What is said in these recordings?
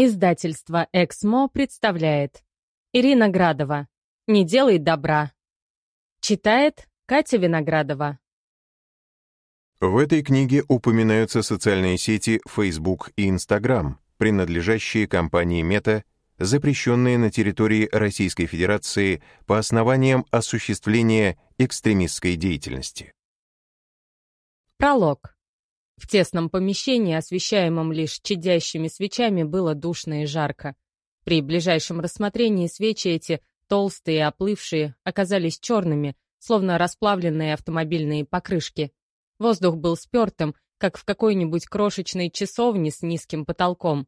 Издательство «Эксмо» представляет Ирина Градова «Не делай добра». Читает Катя Виноградова. В этой книге упоминаются социальные сети Facebook и Instagram, принадлежащие компании Meta, запрещенные на территории Российской Федерации по основаниям осуществления экстремистской деятельности. Пролог. В тесном помещении, освещаемом лишь чадящими свечами, было душно и жарко. При ближайшем рассмотрении свечи эти, толстые и оплывшие, оказались черными, словно расплавленные автомобильные покрышки. Воздух был спертым, как в какой-нибудь крошечной часовне с низким потолком.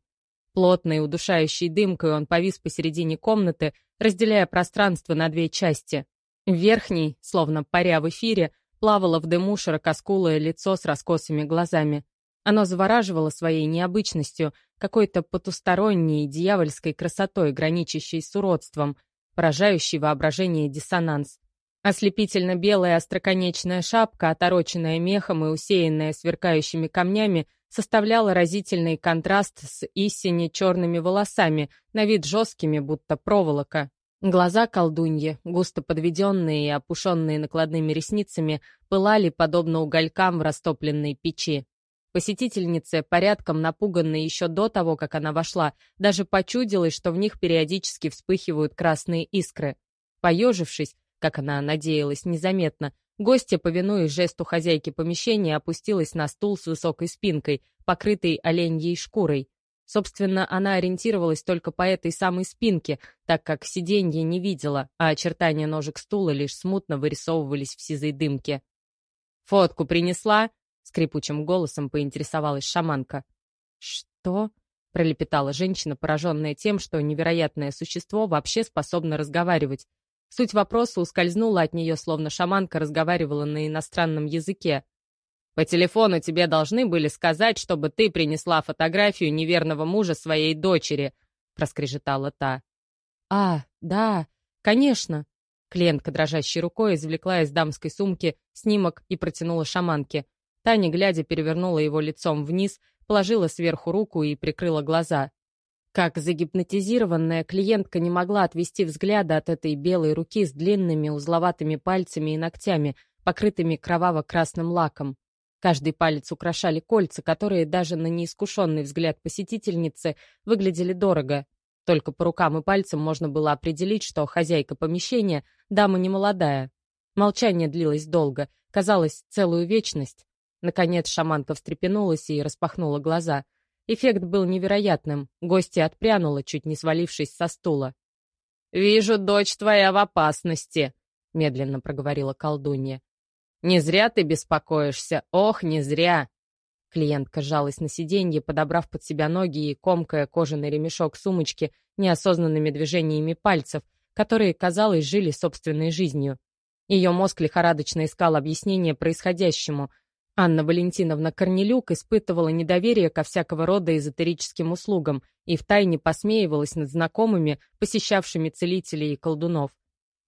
Плотной, удушающей дымкой он повис посередине комнаты, разделяя пространство на две части. В верхней, словно паря в эфире, плавало в дыму широкоскулое лицо с раскосыми глазами. Оно завораживало своей необычностью, какой-то потусторонней дьявольской красотой, граничащей с уродством, поражающей воображение диссонанс. Ослепительно белая остроконечная шапка, отороченная мехом и усеянная сверкающими камнями, составляла разительный контраст с истине черными волосами, на вид жесткими, будто проволока. Глаза колдуньи, густо подведенные и опушенные накладными ресницами, пылали подобно уголькам в растопленной печи. Посетительнице, порядком напуганной еще до того, как она вошла, даже почудилось, что в них периодически вспыхивают красные искры. Поежившись, как она надеялась, незаметно, гостья, повинуясь жесту хозяйки помещения, опустилась на стул с высокой спинкой, покрытой оленьей шкурой. Собственно, она ориентировалась только по этой самой спинке, так как сиденье не видела, а очертания ножек стула лишь смутно вырисовывались в сизой дымке. «Фотку принесла?» — скрипучим голосом поинтересовалась шаманка. «Что?» — пролепетала женщина, пораженная тем, что невероятное существо вообще способно разговаривать. Суть вопроса ускользнула от нее, словно шаманка разговаривала на иностранном языке. По телефону тебе должны были сказать, чтобы ты принесла фотографию неверного мужа своей дочери», — проскрежетала та. «А, да, конечно». Клиентка дрожащей рукой извлекла из дамской сумки снимок и протянула шаманке. Таня, глядя, перевернула его лицом вниз, положила сверху руку и прикрыла глаза. Как загипнотизированная клиентка не могла отвести взгляда от этой белой руки с длинными узловатыми пальцами и ногтями, покрытыми кроваво-красным лаком. Каждый палец украшали кольца, которые даже на неискушенный взгляд посетительницы выглядели дорого. Только по рукам и пальцам можно было определить, что хозяйка помещения — дама немолодая. Молчание длилось долго, казалось, целую вечность. Наконец шаманка встрепенулась и распахнула глаза. Эффект был невероятным. Гостья отпрянула, чуть не свалившись со стула. «Вижу, дочь твоя в опасности», — медленно проговорила колдунья. «Не зря ты беспокоишься, ох, не зря!» Клиентка сжалась на сиденье, подобрав под себя ноги и комкая кожаный ремешок сумочки неосознанными движениями пальцев, которые, казалось, жили собственной жизнью. Ее мозг лихорадочно искал объяснение происходящему. Анна Валентиновна Корнелюк испытывала недоверие ко всякого рода эзотерическим услугам и втайне посмеивалась над знакомыми, посещавшими целителей и колдунов.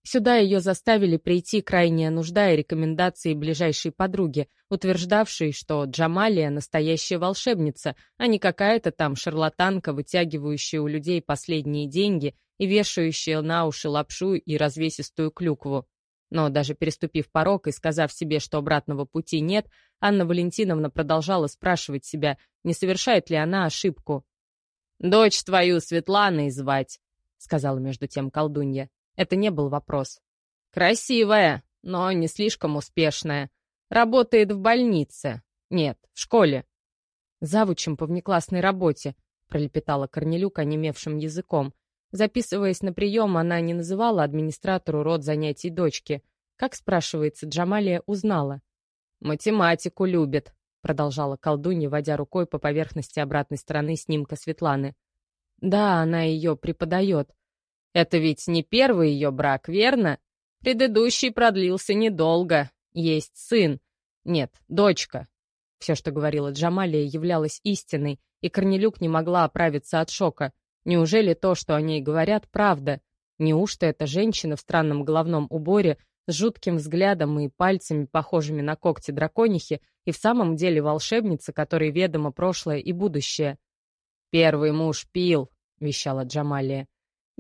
Сюда ее заставили прийти крайняя нужда и рекомендации ближайшей подруги, утверждавшей, что Джамалия — настоящая волшебница, а не какая-то там шарлатанка, вытягивающая у людей последние деньги и вешающая на уши лапшу и развесистую клюкву. Но даже переступив порог и сказав себе, что обратного пути нет, Анна Валентиновна продолжала спрашивать себя, не совершает ли она ошибку. «Дочь твою Светланой звать», — сказала между тем колдунья. Это не был вопрос. «Красивая, но не слишком успешная. Работает в больнице. Нет, в школе». «Завучем по внеклассной работе», — пролепетала Корнелюк онемевшим языком. Записываясь на прием, она не называла администратору род занятий дочки. Как, спрашивается, Джамалия узнала? «Математику любит», — продолжала колдунья, водя рукой по поверхности обратной стороны снимка Светланы. «Да, она ее преподает. Это ведь не первый ее брак, верно? Предыдущий продлился недолго. Есть сын. Нет, дочка. Все, что говорила Джамалия, являлось истиной, и Корнелюк не могла оправиться от шока. Неужели то, что о ней говорят, правда? Неужто эта женщина в странном головном уборе с жутким взглядом и пальцами, похожими на когти драконихи, и в самом деле волшебница, которой ведомо прошлое и будущее? «Первый муж пил», — вещала Джамалия.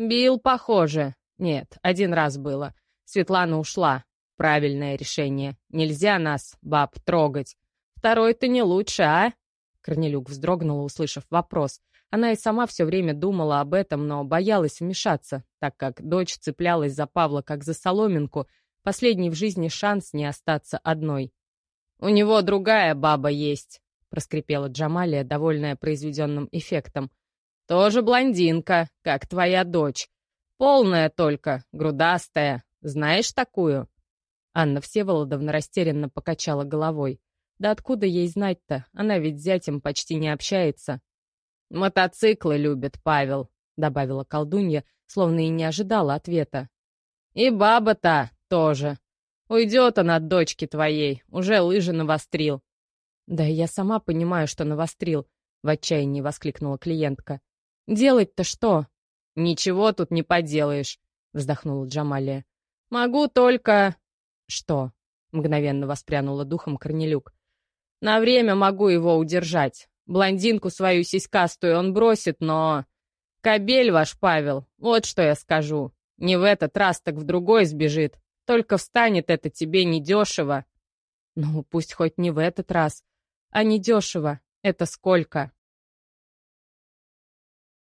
«Бил, похоже. Нет, один раз было. Светлана ушла. Правильное решение. Нельзя нас, баб, трогать. Второй-то не лучше, а?» Корнелюк вздрогнула, услышав вопрос. Она и сама все время думала об этом, но боялась вмешаться, так как дочь цеплялась за Павла как за соломинку, последний в жизни шанс не остаться одной. «У него другая баба есть», — проскрипела Джамалия, довольная произведенным эффектом. «Тоже блондинка, как твоя дочь. Полная только, грудастая. Знаешь такую?» Анна Всеволодовна растерянно покачала головой. Да откуда ей знать-то? Она ведь с зятем почти не общается. «Мотоциклы любит Павел», — добавила колдунья, словно и не ожидала ответа. «И баба-то тоже. Уйдет он от дочки твоей, уже лыжи навострил». «Да я сама понимаю, что навострил», — в отчаянии воскликнула клиентка. «Делать-то что?» «Ничего тут не поделаешь», — вздохнула Джамалия. «Могу только...» «Что?» — мгновенно воспрянула духом Корнелюк. На время могу его удержать. Блондинку свою сиськастую он бросит, но... Кобель ваш Павел, вот что я скажу. Не в этот раз, так в другой сбежит. Только встанет это тебе недешево. Ну, пусть хоть не в этот раз. А недешево. Это сколько?